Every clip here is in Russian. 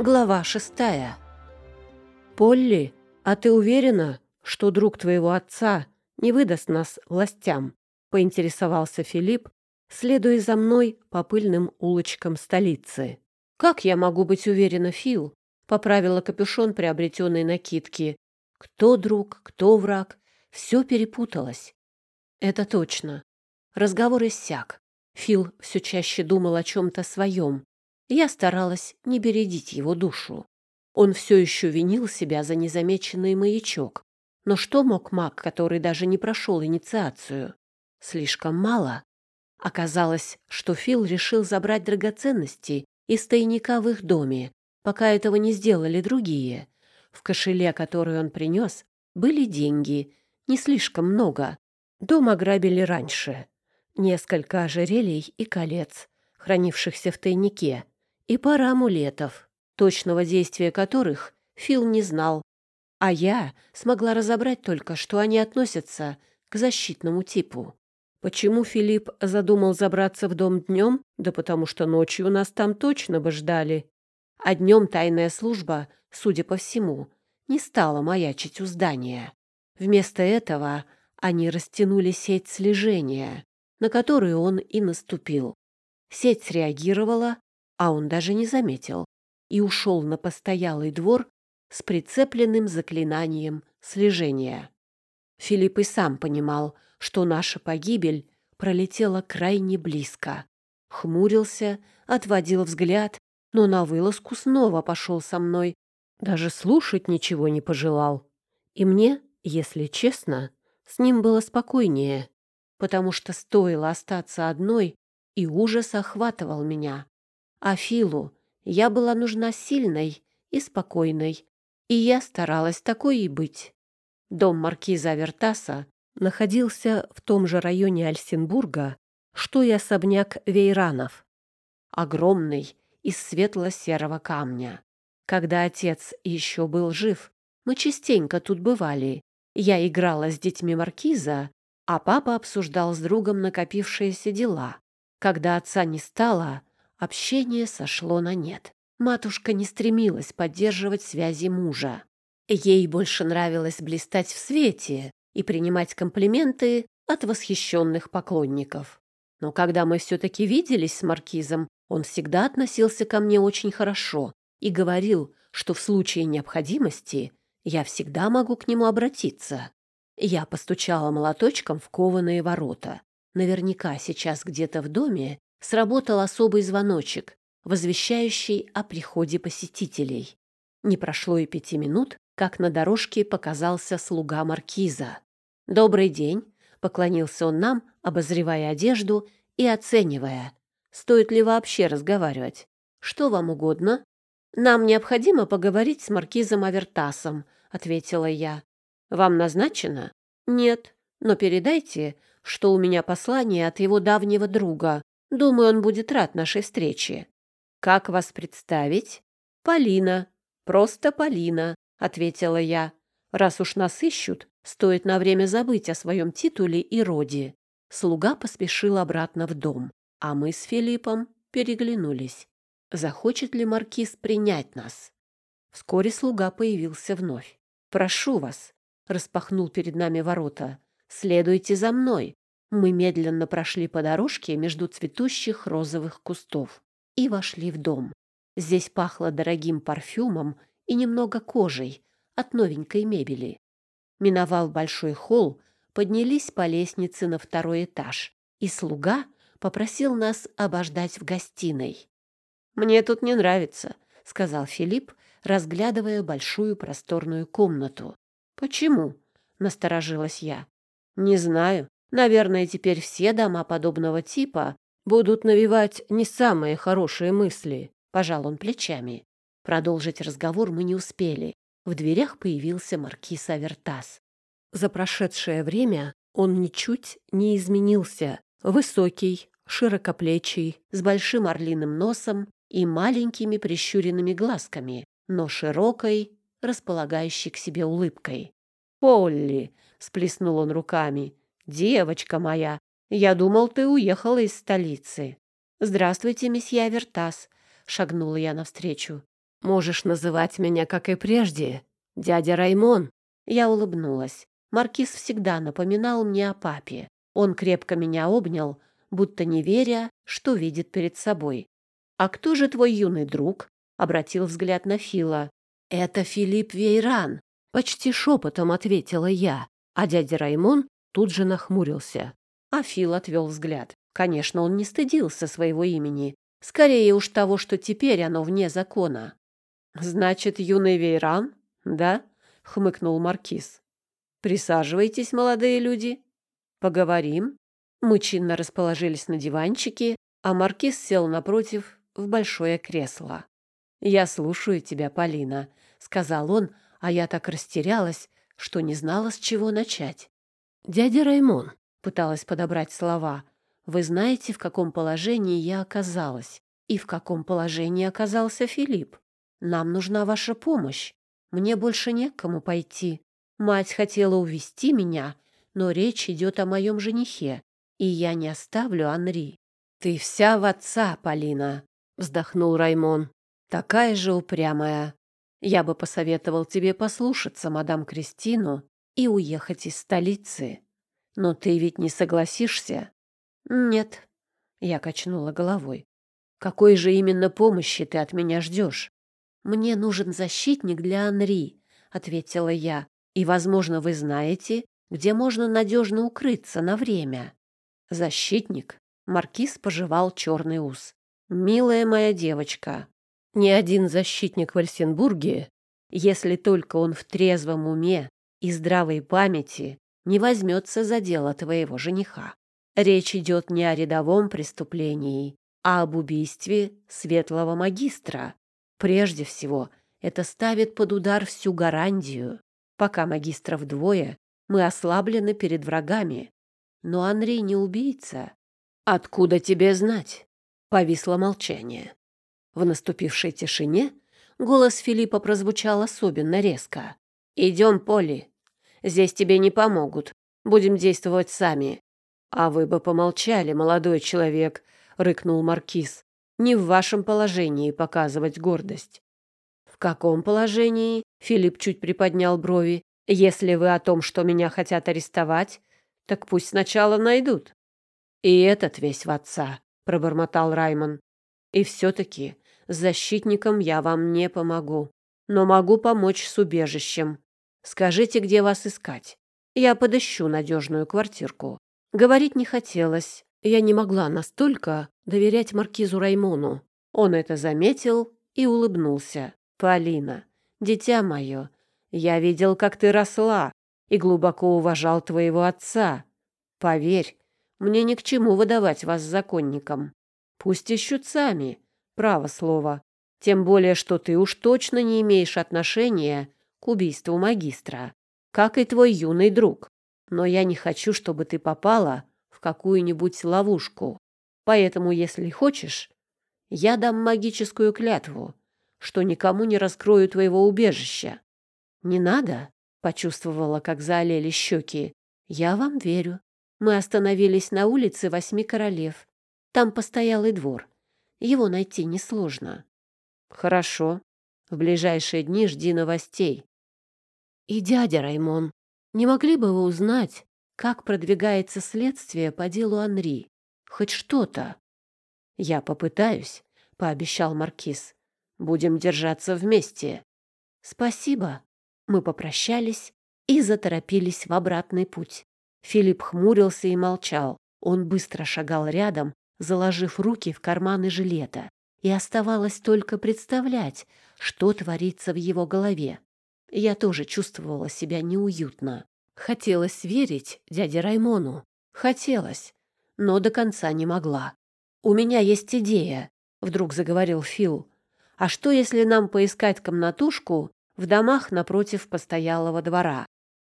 Глава шестая. «Полли, а ты уверена, что друг твоего отца не выдаст нас властям?» — поинтересовался Филипп, следуя за мной по пыльным улочкам столицы. «Как я могу быть уверена, Фил?» — поправила капюшон приобретенной накидки. «Кто друг, кто враг? Все перепуталось». «Это точно». Разговор иссяк. Фил все чаще думал о чем-то своем, я старалась не бередить его душу. Он все еще винил себя за незамеченный маячок. Но что мог маг, который даже не прошел инициацию? Слишком мало. Оказалось, что Фил решил забрать драгоценности из тайника в их доме, пока этого не сделали другие. В кошеле, который он принес, были деньги, не слишком много. Дом ограбили раньше. Несколько ожерелий и колец, хранившихся в тайнике и пара амулетов, точного действия которых Фил не знал, а я смогла разобрать только, что они относятся к защитному типу. Почему Филипп задумал забраться в дом днем? Да потому что ночью нас там точно бы ждали. А днем тайная служба, судя по всему, не стала маячить у здания. Вместо этого они растянули сеть слежения, на которую он и наступил. Сеть среагировала а он даже не заметил, и ушел на постоялый двор с прицепленным заклинанием слежения. Филипп и сам понимал, что наша погибель пролетела крайне близко. Хмурился, отводил взгляд, но на вылазку снова пошел со мной. Даже слушать ничего не пожелал. И мне, если честно, с ним было спокойнее, потому что стоило остаться одной, и ужас охватывал меня. А Филу я была нужна сильной и спокойной, и я старалась такой и быть. Дом маркиза Вертаса находился в том же районе Альсенбурга, что и особняк Вейранов. Огромный, из светло-серого камня. Когда отец еще был жив, мы частенько тут бывали. Я играла с детьми маркиза, а папа обсуждал с другом накопившиеся дела. Когда отца не стало, Общение сошло на нет. Матушка не стремилась поддерживать связи мужа. Ей больше нравилось блистать в свете и принимать комплименты от восхищенных поклонников. Но когда мы все-таки виделись с Маркизом, он всегда относился ко мне очень хорошо и говорил, что в случае необходимости я всегда могу к нему обратиться. Я постучала молоточком в кованые ворота. Наверняка сейчас где-то в доме сработал особый звоночек, возвещающий о приходе посетителей. Не прошло и пяти минут, как на дорожке показался слуга маркиза. «Добрый день!» — поклонился он нам, обозревая одежду и оценивая, стоит ли вообще разговаривать. «Что вам угодно?» «Нам необходимо поговорить с маркизом Авертасом», — ответила я. «Вам назначено?» «Нет, но передайте, что у меня послание от его давнего друга, Думаю, он будет рад нашей встрече. Как вас представить? Полина. Просто Полина, ответила я. Раз уж нас ищут, стоит на время забыть о своем титуле и роде. Слуга поспешил обратно в дом, а мы с Филиппом переглянулись. Захочет ли маркиз принять нас? Вскоре слуга появился вновь. «Прошу вас», — распахнул перед нами ворота, — «следуйте за мной. Мы медленно прошли по дорожке между цветущих розовых кустов и вошли в дом. Здесь пахло дорогим парфюмом и немного кожей от новенькой мебели. Миновал большой холл, поднялись по лестнице на второй этаж, и слуга попросил нас обождать в гостиной. «Мне тут не нравится», — сказал Филипп, разглядывая большую просторную комнату. «Почему?» — насторожилась я. «Не знаю. Наверное, теперь все дома подобного типа будут навевать не самые хорошие мысли. Пожал он плечами. Продолжить разговор мы не успели. В дверях появился маркиз Авертас. За прошедшее время он ничуть не изменился. Высокий, широкоплечий, с большим орлиным носом и маленькими прищуренными глазками, но широкой, располагающей к себе улыбкой. «Полли!» — сплеснул он руками. «Девочка моя, я думал, ты уехала из столицы». «Здравствуйте, месье Авертас», — шагнула я навстречу. Можешь называть меня, как и прежде, дядя Раймон». Я улыбнулась. Маркиз всегда напоминал мне о папе. Он крепко меня обнял, будто не веря, что видит перед собой. «А кто же твой юный друг?» — обратил взгляд на Фила. «Это Филипп Вейран», — почти шепотом ответила я, а дядя Раймон тут же нахмурился. А Фил отвел взгляд. Конечно, он не стыдился своего имени. Скорее уж того, что теперь оно вне закона. «Значит, юный Вейран, да?» — хмыкнул Маркиз. «Присаживайтесь, молодые люди. Поговорим». Мы чинно расположились на диванчике, а Маркиз сел напротив в большое кресло. «Я слушаю тебя, Полина», — сказал он, а я так растерялась, что не знала, с чего начать. «Дядя Раймон», — пыталась подобрать слова, — «вы знаете, в каком положении я оказалась и в каком положении оказался Филипп. Нам нужна ваша помощь. Мне больше не к кому пойти. Мать хотела увести меня, но речь идет о моем женихе, и я не оставлю Анри. Ты вся в отца, Полина, вздохнул Раймон. Такая же упрямая. Я бы посоветовал тебе послушаться мадам Кристину и уехать из столицы. Но ты ведь не согласишься? Нет, я качнула головой. Какой же именно помощи ты от меня ждешь? Мне нужен защитник для Анри, ответила я. И, возможно, вы знаете, где можно надежно укрыться на время. Защитник. Маркиз пожевал черный ус. Милая моя девочка, ни один защитник в Альсенбурге, если только он в трезвом уме и здравой памяти, не возьмется за дело твоего жениха. Речь идет не о рядовом преступлении, а об убийстве светлого магистра. Прежде всего, это ставит под удар всю гарантию. Пока магистров двое, мы ослаблены перед врагами. Но Анри не убийца. Откуда тебе знать? Повисло молчание. В наступившей тишине голос Филиппа прозвучал особенно резко. «Идем, Поли. Здесь тебе не помогут. Будем действовать сами». «А вы бы помолчали, молодой человек», — рыкнул Маркиз. «Не в вашем положении показывать гордость». «В каком положении?» — Филипп чуть приподнял брови. «Если вы о том, что меня хотят арестовать, так пусть сначала найдут». «И этот весь в отца», — пробормотал Раймон. «И все-таки защитником я вам не помогу, но могу помочь с убежищем. Скажите, где вас искать. Я подыщу надежную квартирку». Говорить не хотелось. Я не могла настолько доверять маркизу Раймону. Он это заметил и улыбнулся. «Полина, дитя мое, я видел, как ты росла и глубоко уважал твоего отца. Поверь, мне ни к чему выдавать вас законникам. Пусть ищут сами, Право слово. Тем более, что ты уж точно не имеешь отношения к убийству магистра, как и твой юный друг. Но я не хочу, чтобы ты попала в какую-нибудь ловушку. Поэтому, если хочешь, я дам магическую клятву, что никому не раскрою твоего убежища. Не надо, почувствовала, как заолели щеки. Я вам верю. Мы остановились на улице Восьми Королев. Там постоялый двор. Его найти несложно. Хорошо. В ближайшие дни жди новостей. И дядя Раймон, не могли бы вы узнать, как продвигается следствие по делу Анри? Хоть что-то. Я попытаюсь, пообещал маркиз. Будем держаться вместе. Спасибо. Мы попрощались и заторопились в обратный путь. Филипп хмурился и молчал. Он быстро шагал рядом, заложив руки в карманы жилета, и оставалось только представлять, что творится в его голове. Я тоже чувствовала себя неуютно. Хотелось верить дяде Раймону. Хотелось, но до конца не могла. «У меня есть идея», — вдруг заговорил Фил. «А что, если нам поискать комнатушку в домах напротив постоялого двора?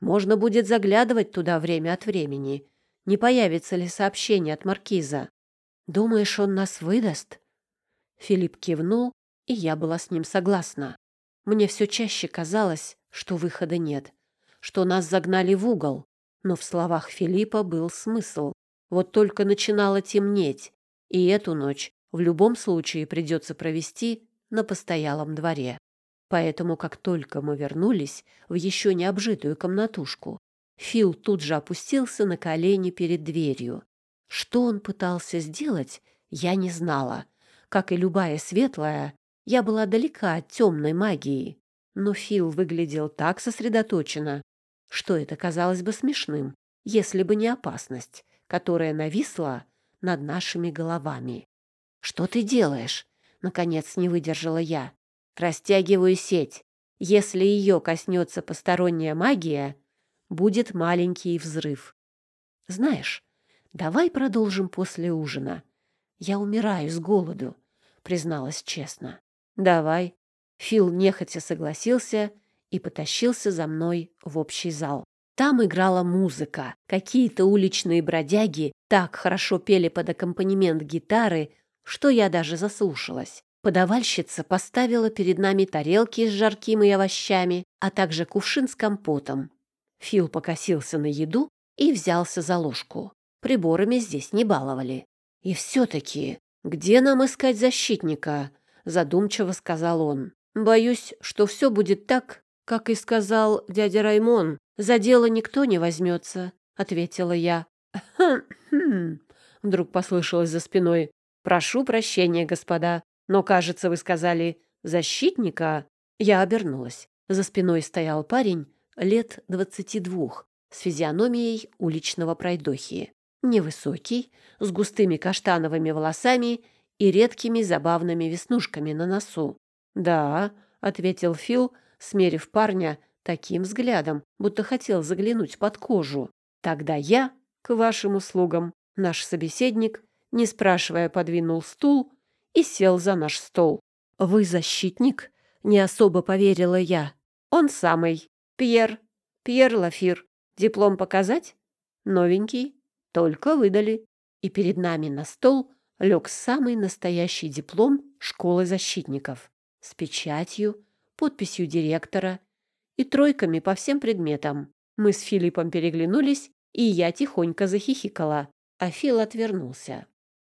Можно будет заглядывать туда время от времени. Не появится ли сообщение от маркиза? Думаешь, он нас выдаст?» Филипп кивнул, и я была с ним согласна. Мне все чаще казалось, что выхода нет, что нас загнали в угол, но в словах Филиппа был смысл. Вот только начинало темнеть, и эту ночь в любом случае придется провести на постоялом дворе. Поэтому, как только мы вернулись в еще не обжитую комнатушку, Фил тут же опустился на колени перед дверью. Что он пытался сделать, я не знала. Как и любая светлая, я была далека от темной магии. Но Фил выглядел так сосредоточенно, что это казалось бы смешным, если бы не опасность, которая нависла над нашими головами. «Что ты делаешь?» — наконец не выдержала я. «Растягиваю сеть. Если ее коснется посторонняя магия, будет маленький взрыв. Знаешь, давай продолжим после ужина. Я умираю с голоду», — призналась честно. «Давай». Фил нехотя согласился и потащился за мной в общий зал. Там играла музыка. Какие-то уличные бродяги так хорошо пели под аккомпанемент гитары, что я даже заслушалась. Подавальщица поставила перед нами тарелки с жарким и овощами, а также кувшин с компотом. Фил покосился на еду и взялся за ложку. Приборами здесь не баловали. И все-таки, где нам искать защитника? Задумчиво сказал он. Боюсь, что все будет так, как и сказал дядя Раймон. За дело никто не возьмется, ответила я. «Хм-хм», вдруг послышалось за спиной. «Прошу прощения, господа, но, кажется, вы сказали «защитника». Я обернулась. За спиной стоял парень лет двадцати двух, с физиономией уличного пройдохи. Невысокий, с густыми каштановыми волосами и редкими забавными веснушками на носу. «Да», — ответил Фил, смерив парня таким взглядом, будто хотел заглянуть под кожу. «Тогда я к вашим услугам». Наш собеседник, не спрашивая, подвинул стул и сел за наш стол. «Вы защитник?» — не особо поверила я. «Он самый. Пьер. Пьер Лафир. Диплом показать?» «Новенький. Только выдали». И перед нами на стол лег самый настоящий диплом школы защитников с печатью, подписью директора и тройками по всем предметам. Мы с Филиппом переглянулись, и я тихонько захихикала, а Фил отвернулся.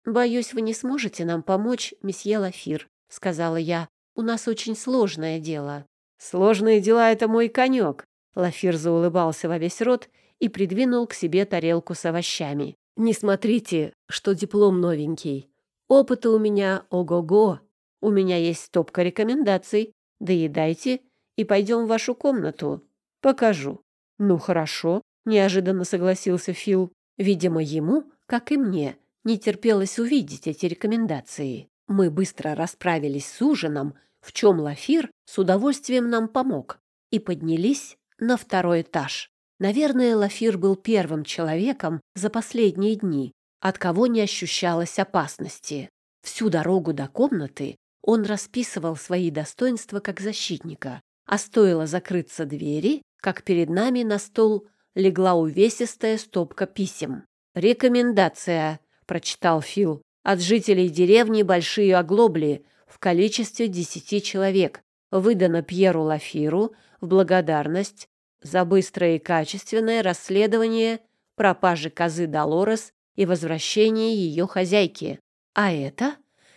«Боюсь, вы не сможете нам помочь, месье Лафир», — сказала я. «У нас очень сложное дело». «Сложные дела — это мой конек», — Лафир заулыбался во весь рот и придвинул к себе тарелку с овощами. «Не смотрите, что диплом новенький. Опыта у меня ого-го. У меня есть стопка рекомендаций. Доедайте и пойдем в вашу комнату. Покажу». «Ну, хорошо», — неожиданно согласился Фил. Видимо, ему, как и мне, не терпелось увидеть эти рекомендации. Мы быстро расправились с ужином, в чем Лафир с удовольствием нам помог, и поднялись на второй этаж. Наверное, Лафир был первым человеком за последние дни, от кого не ощущалось опасности. Всю дорогу до комнаты он расписывал свои достоинства как защитника, а стоило закрыться двери, как перед нами на стол легла увесистая стопка писем. «Рекомендация», — прочитал Фил, — «от жителей деревни Большие Оглобли в количестве десяти человек. Выдано Пьеру Лафиру в благодарность за быстрое и качественное расследование пропажи козы Долорес и возвращение ее хозяйки. А это...»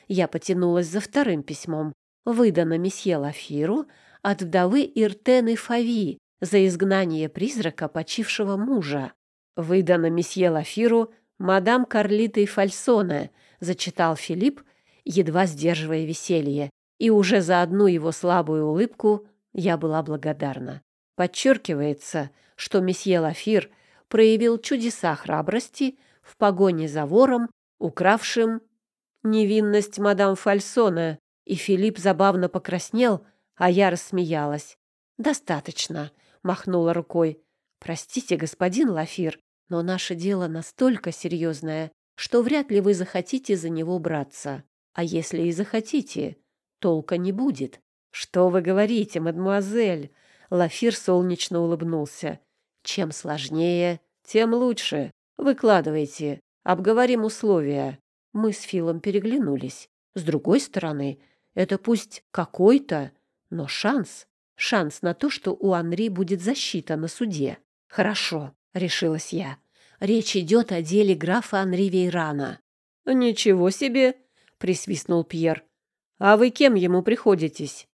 Я потянулась за вторым письмом. Выдано месье Лафиру от вдовы Иртены Фави за изгнание призрака почившего мужа. Выдано месье Лафиру мадам Карлитой Фальсоне, зачитал Филипп, едва сдерживая веселье, и уже за одну его слабую улыбку я была благодарна. Подчеркивается, что месье Лафир проявил чудеса храбрости в погоне за вором, укравшим невинность мадам Фальсоне, и Филипп забавно покраснел, а я рассмеялась. «Достаточно», — махнула рукой. «Простите, господин Лафир, но наше дело настолько серьезное, что вряд ли вы захотите за него браться. А если и захотите, толка не будет». «Что вы говорите, мадемуазель?» Лафир солнечно улыбнулся. «Чем сложнее, тем лучше. Выкладывайте. Обговорим условия». Мы с Филом переглянулись. С другой стороны, это пусть какой-то, но шанс. Шанс на то, что у Анри будет защита на суде. Хорошо, решилась я. Речь идет о деле графа Анри Вейрана. Ничего себе, присвистнул Пьер. «А вы кем ему приходитесь?»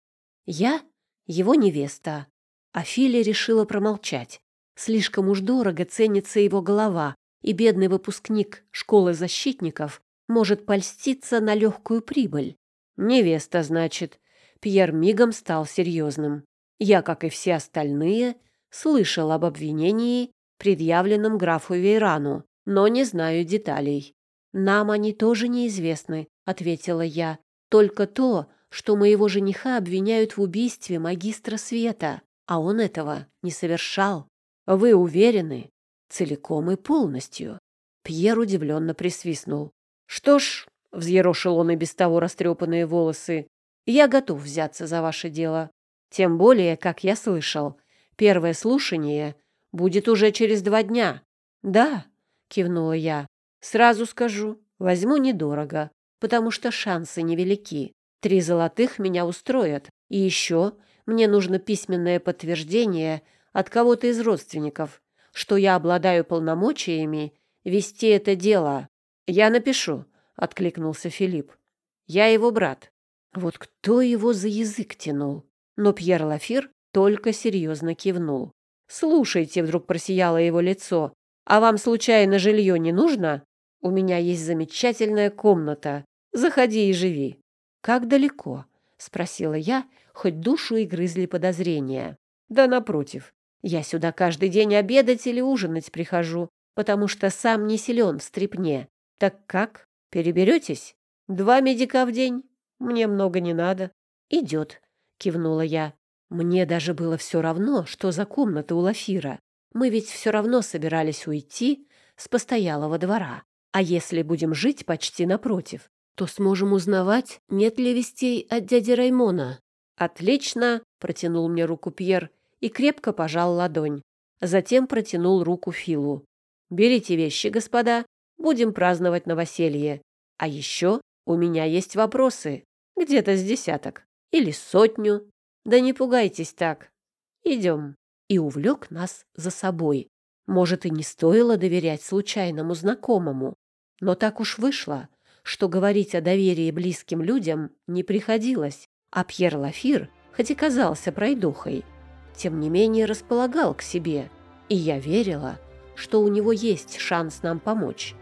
«Я его невеста». А Филя решила промолчать. Слишком уж дорого ценится его голова, и бедный выпускник школы защитников может польститься на легкую прибыль. «Невеста, значит». Пьер мигом стал серьезным. Я, как и все остальные, слышал об обвинении, предъявленном графу Вейрану, но не знаю деталей. «Нам они тоже неизвестны», — ответила я. «Только то, что моего жениха обвиняют в убийстве магистра света, а он этого не совершал. Вы уверены? Целиком и полностью?» Пьер удивленно присвистнул. «Что ж», — взъерошил он и без того растрепанные волосы, «я готов взяться за ваше дело. Тем более, как я слышал, первое слушание будет уже через два дня». «Да», — кивнула я, Сразу скажу, возьму недорого, потому что шансы невелики. Три золотых меня устроят. И еще мне нужно письменное подтверждение от кого-то из родственников, что я обладаю полномочиями вести это дело. Я напишу, — откликнулся Филипп. Я его брат. Вот кто его за язык тянул? Но Пьер Лафир только серьезно кивнул. «Слушайте», — вдруг просияло его лицо, — «а вам случайно жилье не нужно?» У меня есть замечательная комната. Заходи и живи». «Как далеко?» — спросила я, хоть душу и грызли подозрения. «Да напротив. Я сюда каждый день обедать или ужинать прихожу, потому что сам не силен в стрипне. Так как? Переберетесь? Два медика в день? Мне много не надо». «Идет», — кивнула я. Мне даже было все равно, что за комната у Лафира. Мы ведь все равно собирались уйти с постоялого двора. А если будем жить почти напротив, то сможем узнавать, нет ли вестей от дяди Раймона. Отлично, протянул мне руку Пьер и крепко пожал ладонь. Затем протянул руку Филу. Берите вещи, господа, будем праздновать новоселье. А еще у меня есть вопросы. Где-то с десяток. Или сотню. Да не пугайтесь так. Идем. И увлек нас за собой. Может, и не стоило доверять случайному знакомому. Но так уж вышло, что говорить о доверии близким людям не приходилось, а Пьер Лафир, хоть и казался пройдухой, тем не менее располагал к себе, и я верила, что у него есть шанс нам помочь.